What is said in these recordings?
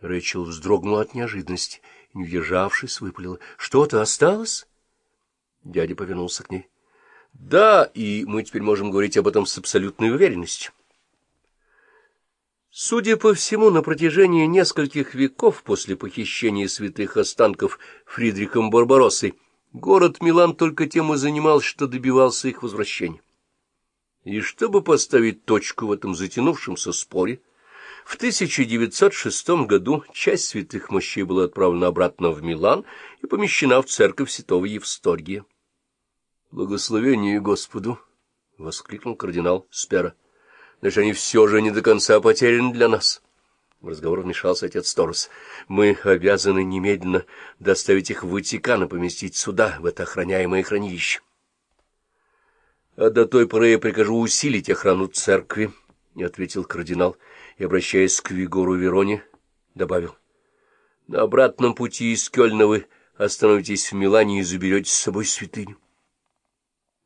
Рэйчел вздрогнула от неожиданности не удержавшись, выпалила. — Что-то осталось? Дядя повернулся к ней. — Да, и мы теперь можем говорить об этом с абсолютной уверенностью. Судя по всему, на протяжении нескольких веков после похищения святых останков Фридрихом Барбароссой город Милан только тем и занимался, что добивался их возвращения. И чтобы поставить точку в этом затянувшемся споре, в 1906 году часть святых мощей была отправлена обратно в Милан и помещена в церковь святого Евсторгия. «Благословение Господу!» — воскликнул кардинал Спера. «Значит, они все же не до конца потеряны для нас». В разговор вмешался отец Торос. «Мы обязаны немедленно доставить их в Ватикан и поместить сюда, в это охраняемое хранилище». «А до той поры я прикажу усилить охрану церкви», — ответил кардинал и, обращаясь к Вигору Вероне, добавил. — На обратном пути из Кёльна вы остановитесь в Милане и заберете с собой святыню.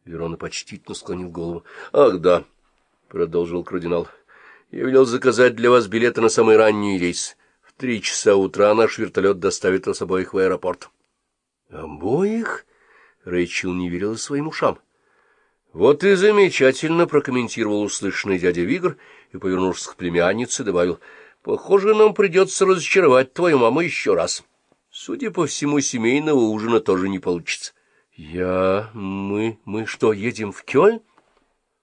Верона почтительно склонил голову. — Ах, да, — продолжил кардинал, — я велел заказать для вас билеты на самый ранний рейс. В три часа утра наш вертолет доставит вас обоих в аэропорт. — Обоих? — Рэйчел не верила своим ушам. — вот и замечательно прокомментировал услышанный дядя Вигр и, повернувшись к племяннице, добавил, «Похоже, нам придется разочаровать твою маму еще раз. Судя по всему, семейного ужина тоже не получится». «Я... мы... мы что, едем в Кёльн?»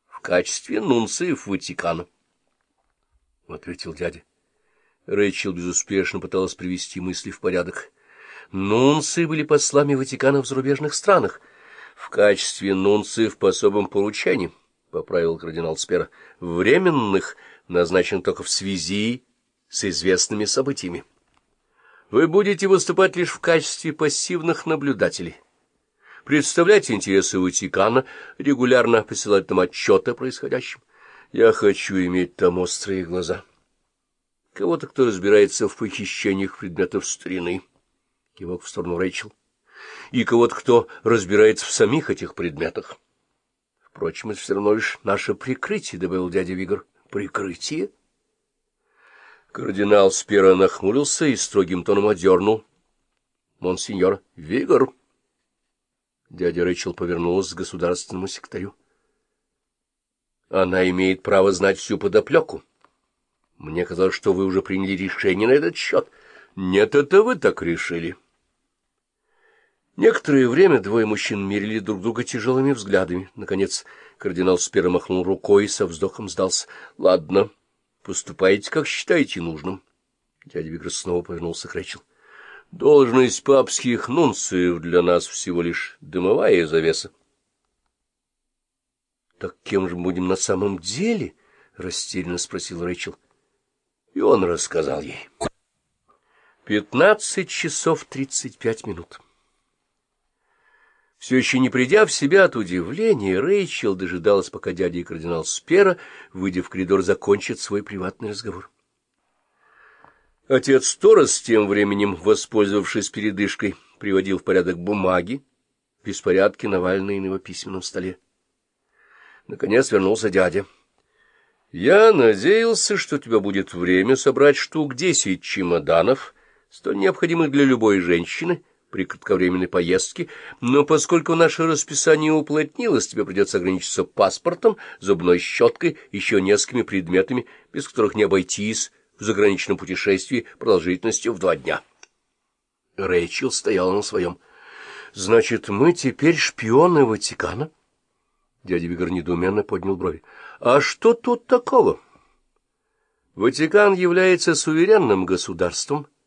«В качестве нунциев Ватикана», — ответил дядя. Рэйчел безуспешно пыталась привести мысли в порядок. Нунции были послами Ватикана в зарубежных странах — в качестве нунциев по особым поручениям, — поправил кардинал Спера, — временных назначен только в связи с известными событиями. Вы будете выступать лишь в качестве пассивных наблюдателей. Представлять интересы Ватикана, регулярно посылать там отчеты о происходящем. Я хочу иметь там острые глаза. Кого-то, кто разбирается в похищениях предметов старины. Кивок в сторону Рэйчел и кого-то, кто разбирается в самих этих предметах. Впрочем, это все равно лишь наше прикрытие, — добавил дядя Вигор. — Прикрытие? Кардинал Спира нахмурился и строгим тоном одернул. — Монсеньор Вигор. Дядя Рэйчел повернулась к государственному секретарю. — Она имеет право знать всю подоплеку. Мне казалось, что вы уже приняли решение на этот счет. Нет, это вы так решили. — Некоторое время двое мужчин мерили друг друга тяжелыми взглядами. Наконец кардинал Спера махнул рукой и со вздохом сдался. — Ладно, поступайте, как считаете нужным. Дядя Вигр снова повернулся к Рэчел. — Должность папских нунциев для нас всего лишь дымовая завеса. — Так кем же будем на самом деле? — растерянно спросил Рэйчел. И он рассказал ей. Пятнадцать часов тридцать пять минут. Все еще не придя в себя от удивления, Рэйчел дожидалась, пока дядя и кардинал Спера, выйдя в коридор, закончат свой приватный разговор. Отец Торос, тем временем, воспользовавшись передышкой, приводил в порядок бумаги, беспорядки навальные на его письменном столе. Наконец вернулся дядя. — Я надеялся, что у тебя будет время собрать штук десять чемоданов, столь необходимых для любой женщины, при кратковременной поездке, но поскольку наше расписание уплотнилось, тебе придется ограничиться паспортом, зубной щеткой, еще несколькими предметами, без которых не обойтись в заграничном путешествии продолжительностью в два дня. Рэйчел стояла на своем. — Значит, мы теперь шпионы Ватикана? Дядя Вигр недоуменно поднял брови. — А что тут такого? Ватикан является суверенным государством, —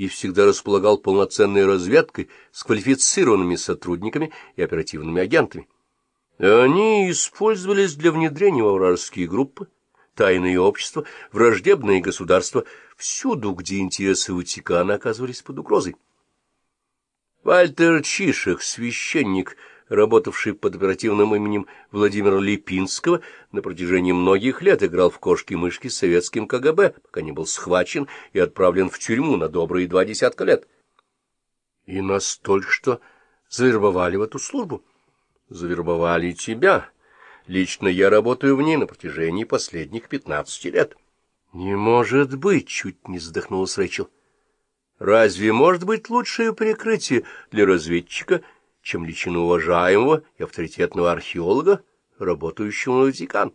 и всегда располагал полноценной разведкой с квалифицированными сотрудниками и оперативными агентами. Они использовались для внедрения во вражеские группы, тайные общества, враждебные государства, всюду, где интересы Ватикана оказывались под угрозой. Вальтер Чишек, священник, работавший под оперативным именем Владимира Липинского, на протяжении многих лет играл в кошки-мышки с советским КГБ, пока не был схвачен и отправлен в тюрьму на добрые два десятка лет. И нас только что завербовали в эту службу. Завербовали тебя. Лично я работаю в ней на протяжении последних пятнадцати лет. — Не может быть! — чуть не задохнулась Рэйчел. Разве может быть лучшее прикрытие для разведчика, чем личина уважаемого и авторитетного археолога, работающего на Ватикан?